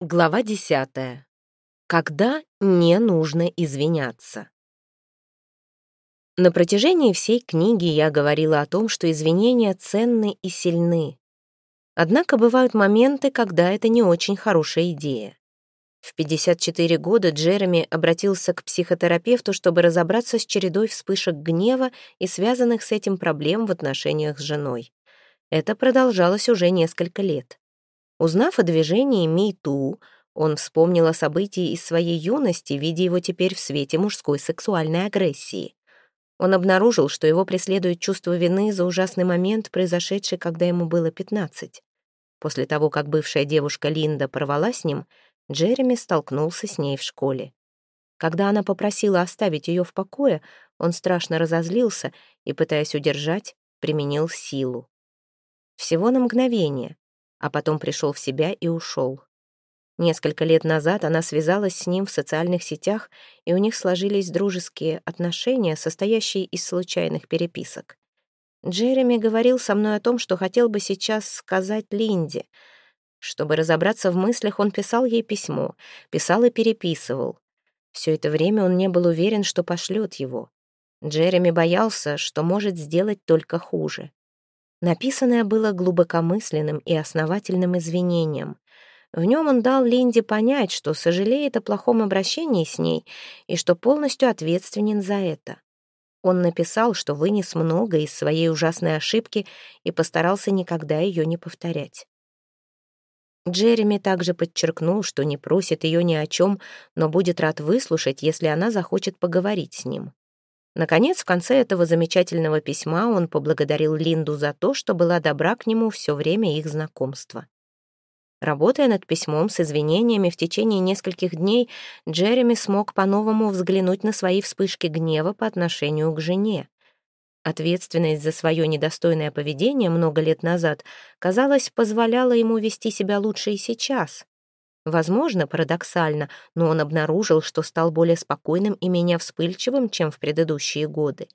Глава десятая. Когда не нужно извиняться. На протяжении всей книги я говорила о том, что извинения ценны и сильны. Однако бывают моменты, когда это не очень хорошая идея. В 54 года Джереми обратился к психотерапевту, чтобы разобраться с чередой вспышек гнева и связанных с этим проблем в отношениях с женой. Это продолжалось уже несколько лет. Узнав о движении «Ми-Ту», он вспомнил о событии из своей юности, видя его теперь в свете мужской сексуальной агрессии. Он обнаружил, что его преследует чувство вины за ужасный момент, произошедший, когда ему было 15. После того, как бывшая девушка Линда порвала с ним, Джереми столкнулся с ней в школе. Когда она попросила оставить ее в покое, он страшно разозлился и, пытаясь удержать, применил силу. Всего на мгновение, а потом пришел в себя и ушел. Несколько лет назад она связалась с ним в социальных сетях, и у них сложились дружеские отношения, состоящие из случайных переписок. Джереми говорил со мной о том, что хотел бы сейчас сказать Линде. Чтобы разобраться в мыслях, он писал ей письмо, писал и переписывал. Все это время он не был уверен, что пошлет его. Джереми боялся, что может сделать только хуже. Написанное было глубокомысленным и основательным извинением. В нем он дал Линде понять, что сожалеет о плохом обращении с ней и что полностью ответственен за это. Он написал, что вынес много из своей ужасной ошибки и постарался никогда ее не повторять. Джереми также подчеркнул, что не просит ее ни о чем, но будет рад выслушать, если она захочет поговорить с ним. Наконец, в конце этого замечательного письма он поблагодарил Линду за то, что была добра к нему все время их знакомства. Работая над письмом с извинениями в течение нескольких дней, Джереми смог по-новому взглянуть на свои вспышки гнева по отношению к жене. Ответственность за свое недостойное поведение много лет назад, казалось, позволяла ему вести себя лучше и сейчас. Возможно, парадоксально, но он обнаружил, что стал более спокойным и менее вспыльчивым, чем в предыдущие годы.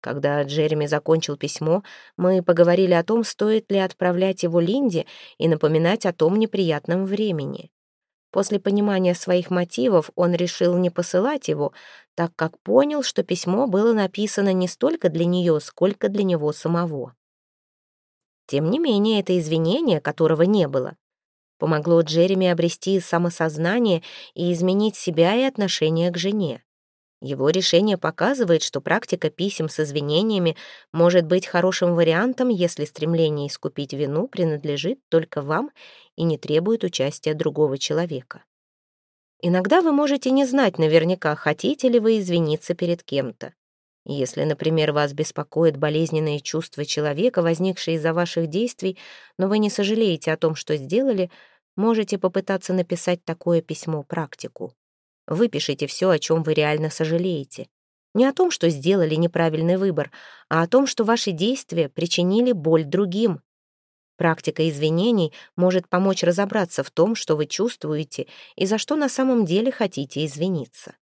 Когда Джереми закончил письмо, мы поговорили о том, стоит ли отправлять его Линде и напоминать о том неприятном времени. После понимания своих мотивов он решил не посылать его, так как понял, что письмо было написано не столько для нее, сколько для него самого. Тем не менее, это извинение, которого не было, помогло Джереми обрести самосознание и изменить себя и отношение к жене. Его решение показывает, что практика писем с извинениями может быть хорошим вариантом, если стремление искупить вину принадлежит только вам и не требует участия другого человека. Иногда вы можете не знать наверняка, хотите ли вы извиниться перед кем-то. Если, например, вас беспокоит болезненные чувства человека, возникшие из-за ваших действий, но вы не сожалеете о том, что сделали, можете попытаться написать такое письмо практику. Выпишите все, о чем вы реально сожалеете. Не о том, что сделали неправильный выбор, а о том, что ваши действия причинили боль другим. Практика извинений может помочь разобраться в том, что вы чувствуете и за что на самом деле хотите извиниться.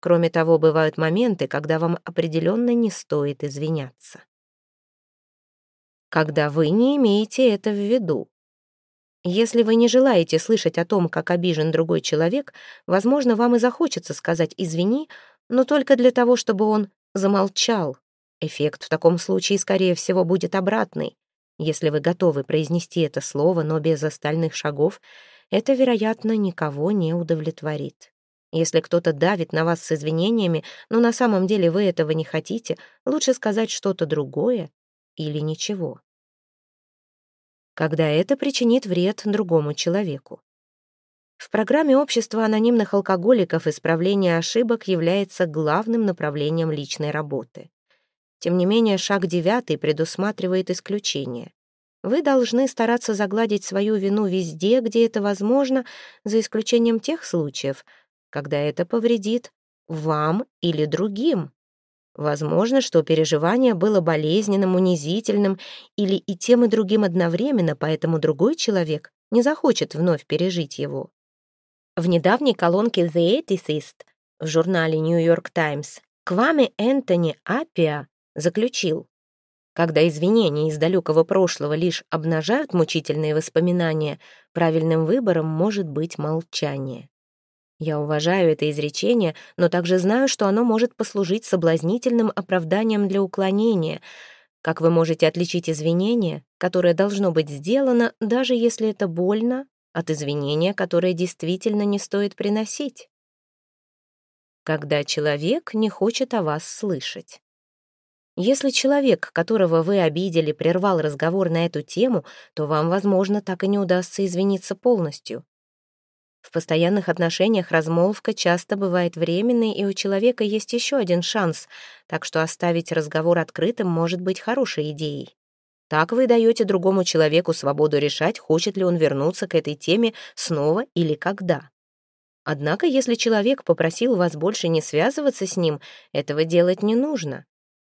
Кроме того, бывают моменты, когда вам определенно не стоит извиняться. Когда вы не имеете это в виду. Если вы не желаете слышать о том, как обижен другой человек, возможно, вам и захочется сказать «извини», но только для того, чтобы он замолчал. Эффект в таком случае, скорее всего, будет обратный. Если вы готовы произнести это слово, но без остальных шагов, это, вероятно, никого не удовлетворит. Если кто-то давит на вас с извинениями, но на самом деле вы этого не хотите, лучше сказать что-то другое или ничего когда это причинит вред другому человеку. В программе общества анонимных алкоголиков исправление ошибок является главным направлением личной работы. Тем не менее, шаг девятый предусматривает исключение. Вы должны стараться загладить свою вину везде, где это возможно, за исключением тех случаев, когда это повредит вам или другим. Возможно, что переживание было болезненным, унизительным или и тем, и другим одновременно, поэтому другой человек не захочет вновь пережить его. В недавней колонке «The Ethicist» в журнале «Нью-Йорк Таймс» Квами Энтони Апиа заключил, Когда извинения из далекого прошлого лишь обнажают мучительные воспоминания, правильным выбором может быть молчание. Я уважаю это изречение, но также знаю, что оно может послужить соблазнительным оправданием для уклонения. Как вы можете отличить извинение, которое должно быть сделано, даже если это больно, от извинения, которое действительно не стоит приносить? Когда человек не хочет о вас слышать. Если человек, которого вы обидели, прервал разговор на эту тему, то вам, возможно, так и не удастся извиниться полностью. В постоянных отношениях размолвка часто бывает временной, и у человека есть еще один шанс, так что оставить разговор открытым может быть хорошей идеей. Так вы даете другому человеку свободу решать, хочет ли он вернуться к этой теме снова или когда. Однако, если человек попросил вас больше не связываться с ним, этого делать не нужно.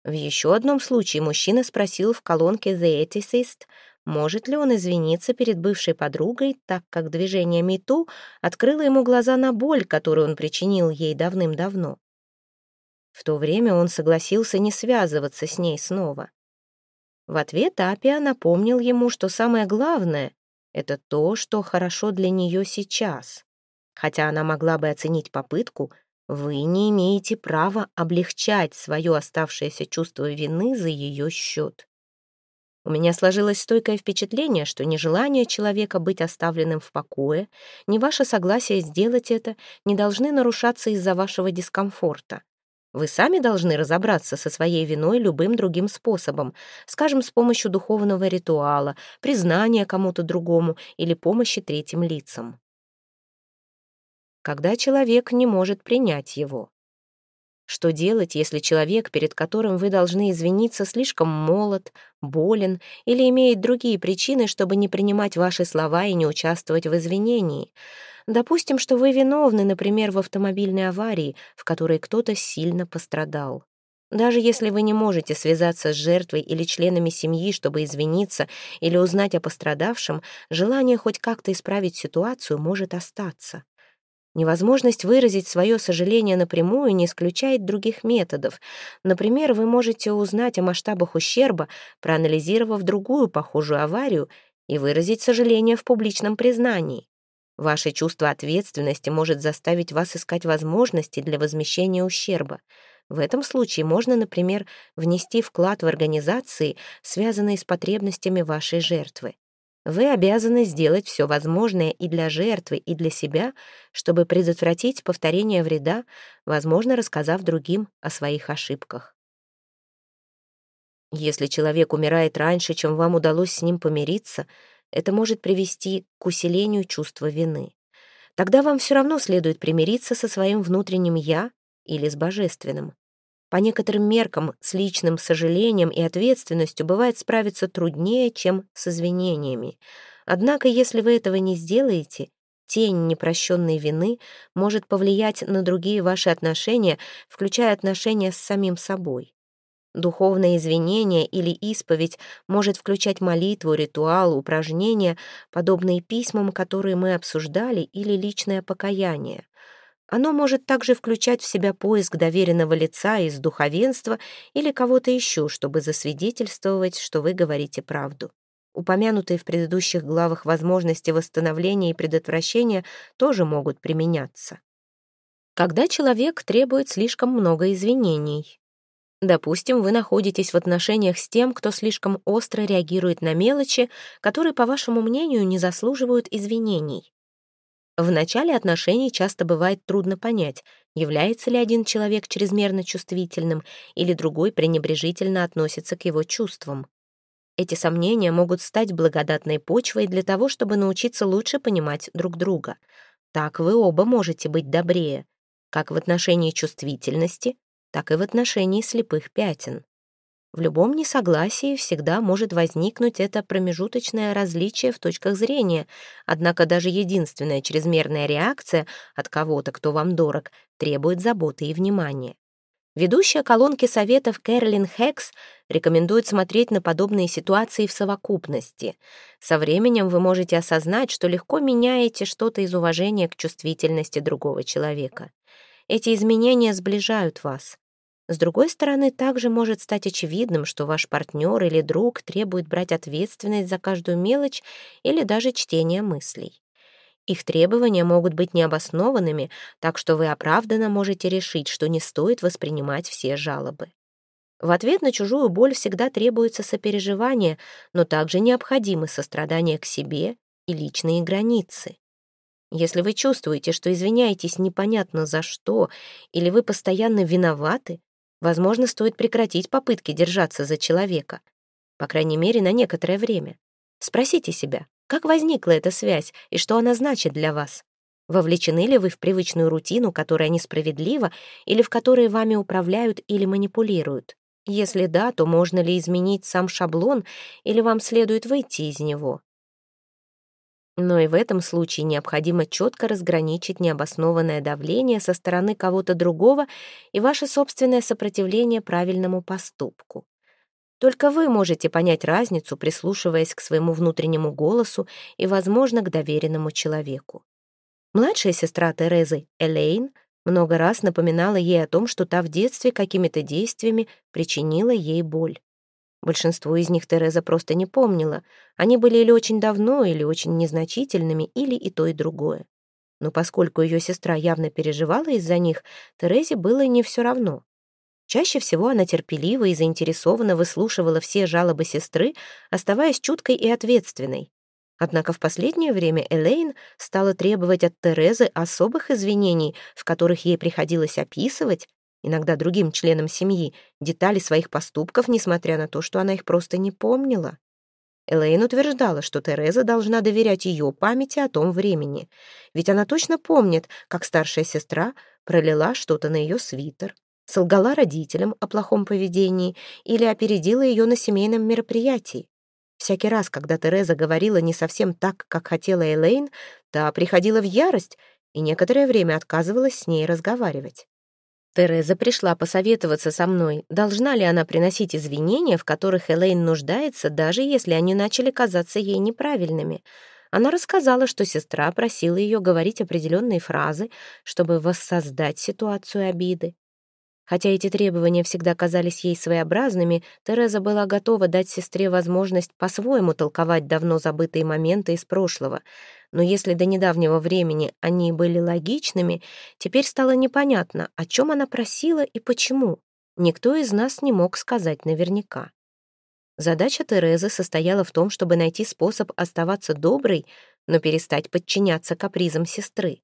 В еще одном случае мужчина спросил в колонке «The Ethicist», может ли он извиниться перед бывшей подругой, так как движение МИТУ открыло ему глаза на боль, которую он причинил ей давным-давно? В то время он согласился не связываться с ней снова. В ответ Апия напомнил ему, что самое главное — это то, что хорошо для нее сейчас. Хотя она могла бы оценить попытку, вы не имеете права облегчать свое оставшееся чувство вины за ее счет. У меня сложилось стойкое впечатление, что нежелание человека быть оставленным в покое, ни ваше согласие сделать это не должны нарушаться из-за вашего дискомфорта. Вы сами должны разобраться со своей виной любым другим способом, скажем, с помощью духовного ритуала, признания кому-то другому или помощи третьим лицам. Когда человек не может принять его. Что делать, если человек, перед которым вы должны извиниться, слишком молод, болен или имеет другие причины, чтобы не принимать ваши слова и не участвовать в извинении? Допустим, что вы виновны, например, в автомобильной аварии, в которой кто-то сильно пострадал. Даже если вы не можете связаться с жертвой или членами семьи, чтобы извиниться или узнать о пострадавшем, желание хоть как-то исправить ситуацию может остаться. Невозможность выразить свое сожаление напрямую не исключает других методов. Например, вы можете узнать о масштабах ущерба, проанализировав другую похожую аварию, и выразить сожаление в публичном признании. Ваше чувство ответственности может заставить вас искать возможности для возмещения ущерба. В этом случае можно, например, внести вклад в организации, связанные с потребностями вашей жертвы. Вы обязаны сделать все возможное и для жертвы, и для себя, чтобы предотвратить повторение вреда, возможно, рассказав другим о своих ошибках. Если человек умирает раньше, чем вам удалось с ним помириться, это может привести к усилению чувства вины. Тогда вам все равно следует примириться со своим внутренним «я» или с божественным. По некоторым меркам с личным сожалением и ответственностью бывает справиться труднее, чем с извинениями. Однако, если вы этого не сделаете, тень непрощенной вины может повлиять на другие ваши отношения, включая отношения с самим собой. Духовное извинение или исповедь может включать молитву, ритуал, упражнения, подобные письмам, которые мы обсуждали, или личное покаяние. Оно может также включать в себя поиск доверенного лица из духовенства или кого-то еще, чтобы засвидетельствовать, что вы говорите правду. Упомянутые в предыдущих главах возможности восстановления и предотвращения тоже могут применяться. Когда человек требует слишком много извинений. Допустим, вы находитесь в отношениях с тем, кто слишком остро реагирует на мелочи, которые, по вашему мнению, не заслуживают извинений. В начале отношений часто бывает трудно понять, является ли один человек чрезмерно чувствительным или другой пренебрежительно относится к его чувствам. Эти сомнения могут стать благодатной почвой для того, чтобы научиться лучше понимать друг друга. Так вы оба можете быть добрее, как в отношении чувствительности, так и в отношении слепых пятен. В любом несогласии всегда может возникнуть это промежуточное различие в точках зрения, однако даже единственная чрезмерная реакция от кого-то, кто вам дорог, требует заботы и внимания. Ведущая колонки советов Кэролин Хекс рекомендует смотреть на подобные ситуации в совокупности. Со временем вы можете осознать, что легко меняете что-то из уважения к чувствительности другого человека. Эти изменения сближают вас. С другой стороны, также может стать очевидным, что ваш партнер или друг требует брать ответственность за каждую мелочь или даже чтение мыслей. Их требования могут быть необоснованными, так что вы оправданно можете решить, что не стоит воспринимать все жалобы. В ответ на чужую боль всегда требуется сопереживание, но также необходимы сострадание к себе и личные границы. Если вы чувствуете, что извиняетесь непонятно за что, или вы постоянно виноваты, возможно, стоит прекратить попытки держаться за человека, по крайней мере, на некоторое время. Спросите себя, как возникла эта связь и что она значит для вас? Вовлечены ли вы в привычную рутину, которая несправедлива, или в которой вами управляют или манипулируют? Если да, то можно ли изменить сам шаблон, или вам следует выйти из него? Но и в этом случае необходимо четко разграничить необоснованное давление со стороны кого-то другого и ваше собственное сопротивление правильному поступку. Только вы можете понять разницу, прислушиваясь к своему внутреннему голосу и, возможно, к доверенному человеку. Младшая сестра Терезы, Элейн, много раз напоминала ей о том, что та в детстве какими-то действиями причинила ей боль. Большинство из них Тереза просто не помнила. Они были или очень давно, или очень незначительными, или и то, и другое. Но поскольку ее сестра явно переживала из-за них, Терезе было не все равно. Чаще всего она терпеливо и заинтересованно выслушивала все жалобы сестры, оставаясь чуткой и ответственной. Однако в последнее время Элейн стала требовать от Терезы особых извинений, в которых ей приходилось описывать, иногда другим членам семьи, детали своих поступков, несмотря на то, что она их просто не помнила. Элейн утверждала, что Тереза должна доверять ее памяти о том времени, ведь она точно помнит, как старшая сестра пролила что-то на ее свитер, солгала родителям о плохом поведении или опередила ее на семейном мероприятии. Всякий раз, когда Тереза говорила не совсем так, как хотела Элейн, та приходила в ярость и некоторое время отказывалась с ней разговаривать. Тереза пришла посоветоваться со мной, должна ли она приносить извинения, в которых Элейн нуждается, даже если они начали казаться ей неправильными. Она рассказала, что сестра просила ее говорить определенные фразы, чтобы воссоздать ситуацию обиды. Хотя эти требования всегда казались ей своеобразными, Тереза была готова дать сестре возможность по-своему толковать давно забытые моменты из прошлого. Но если до недавнего времени они были логичными, теперь стало непонятно, о чем она просила и почему. Никто из нас не мог сказать наверняка. Задача Терезы состояла в том, чтобы найти способ оставаться доброй, но перестать подчиняться капризам сестры.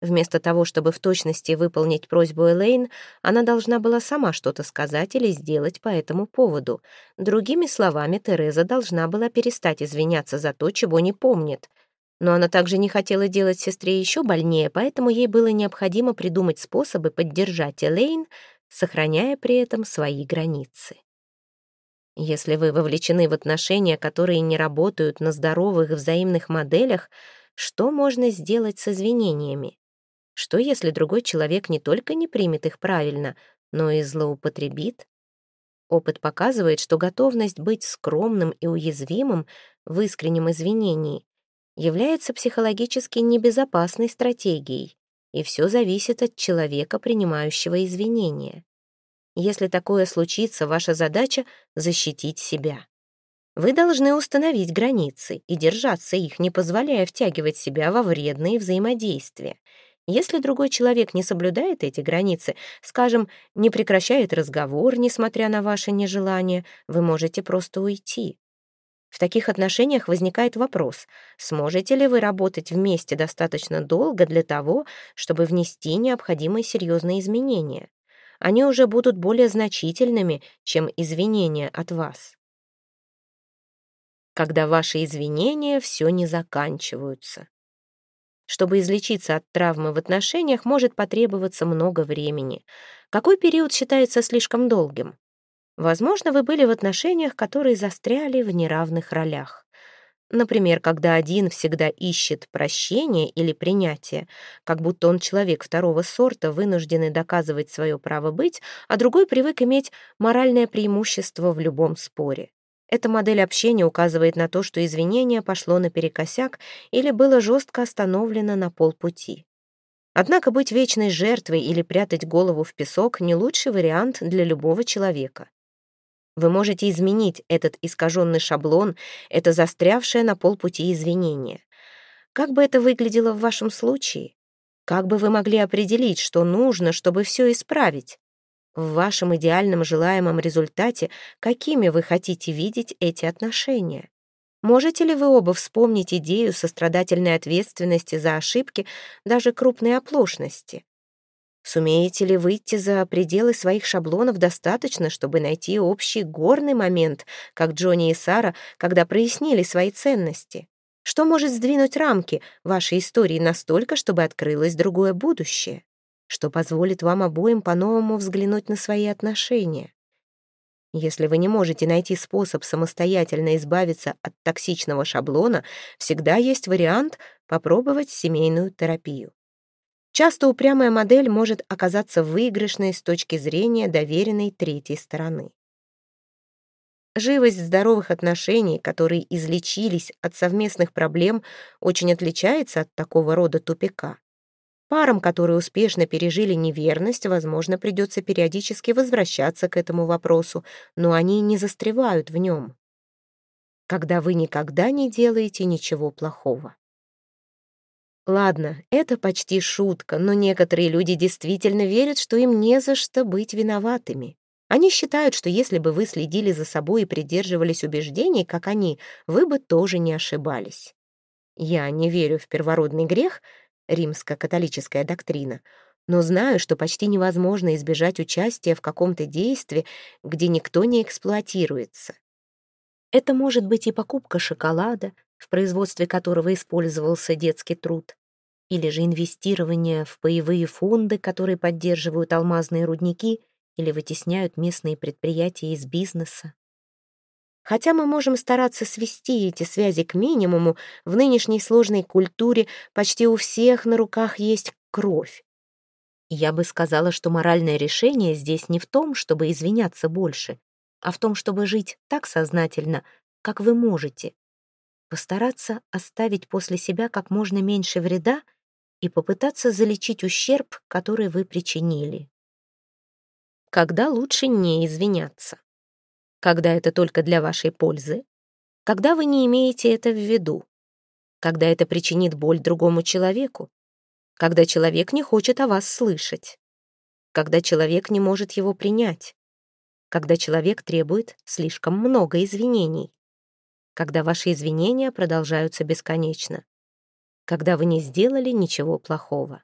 Вместо того, чтобы в точности выполнить просьбу Элейн, она должна была сама что-то сказать или сделать по этому поводу. Другими словами, Тереза должна была перестать извиняться за то, чего не помнит. Но она также не хотела делать сестре еще больнее, поэтому ей было необходимо придумать способы поддержать Элейн, сохраняя при этом свои границы. Если вы вовлечены в отношения, которые не работают на здоровых взаимных моделях, что можно сделать с извинениями? Что, если другой человек не только не примет их правильно, но и злоупотребит? Опыт показывает, что готовность быть скромным и уязвимым в искреннем извинении является психологически небезопасной стратегией, и все зависит от человека, принимающего извинения. Если такое случится, ваша задача — защитить себя. Вы должны установить границы и держаться их, не позволяя втягивать себя во вредные взаимодействия — если другой человек не соблюдает эти границы, скажем, не прекращает разговор, несмотря на ваше нежелание, вы можете просто уйти. В таких отношениях возникает вопрос, сможете ли вы работать вместе достаточно долго для того, чтобы внести необходимые серьезные изменения. Они уже будут более значительными, чем извинения от вас. Когда ваши извинения все не заканчиваются. Чтобы излечиться от травмы в отношениях, может потребоваться много времени. Какой период считается слишком долгим? Возможно, вы были в отношениях, которые застряли в неравных ролях. Например, когда один всегда ищет прощения или принятия, как будто он человек второго сорта, вынужденный доказывать свое право быть, а другой привык иметь моральное преимущество в любом споре. Эта модель общения указывает на то, что извинение пошло наперекосяк или было жестко остановлено на полпути. Однако быть вечной жертвой или прятать голову в песок — не лучший вариант для любого человека. Вы можете изменить этот искаженный шаблон, это застрявшее на полпути извинение. Как бы это выглядело в вашем случае? Как бы вы могли определить, что нужно, чтобы все исправить? В вашем идеальном желаемом результате, какими вы хотите видеть эти отношения? Можете ли вы оба вспомнить идею сострадательной ответственности за ошибки, даже крупные оплошности? Сумеете ли выйти за пределы своих шаблонов достаточно, чтобы найти общий горный момент, как Джонни и Сара, когда прояснили свои ценности? Что может сдвинуть рамки вашей истории настолько, чтобы открылось другое будущее? Что позволит вам обоим по-новому взглянуть на свои отношения? Если вы не можете найти способ самостоятельно избавиться от токсичного шаблона, всегда есть вариант попробовать семейную терапию. Часто упрямая модель может оказаться выигрышной с точки зрения доверенной третьей стороны. Живость здоровых отношений, которые излечились от совместных проблем, очень отличается от такого рода тупика. Парам, которые успешно пережили неверность, возможно, придется периодически возвращаться к этому вопросу, но они не застревают в нем. Когда вы никогда не делаете ничего плохого. Ладно, это почти шутка, но некоторые люди действительно верят, что им не за что быть виноватыми. Они считают, что если бы вы следили за собой и придерживались убеждений, как они, вы бы тоже не ошибались. Я не верю в первородный грех — римско-католическая доктрина, но знаю, что почти невозможно избежать участия в каком-то действии, где никто не эксплуатируется. Это может быть и покупка шоколада, в производстве которого использовался детский труд, или же инвестирование в паевые фонды, которые поддерживают алмазные рудники или вытесняют местные предприятия из бизнеса. Хотя мы можем стараться свести эти связи к минимуму, в нынешней сложной культуре почти у всех на руках есть кровь. Я бы сказала, что моральное решение здесь не в том, чтобы извиняться больше, а в том, чтобы жить так сознательно, как вы можете. Постараться оставить после себя как можно меньше вреда и попытаться залечить ущерб, который вы причинили. Когда лучше не извиняться? Когда это только для вашей пользы, когда вы не имеете это в виду, когда это причинит боль другому человеку, когда человек не хочет о вас слышать, когда человек не может его принять, когда человек требует слишком много извинений, когда ваши извинения продолжаются бесконечно, когда вы не сделали ничего плохого.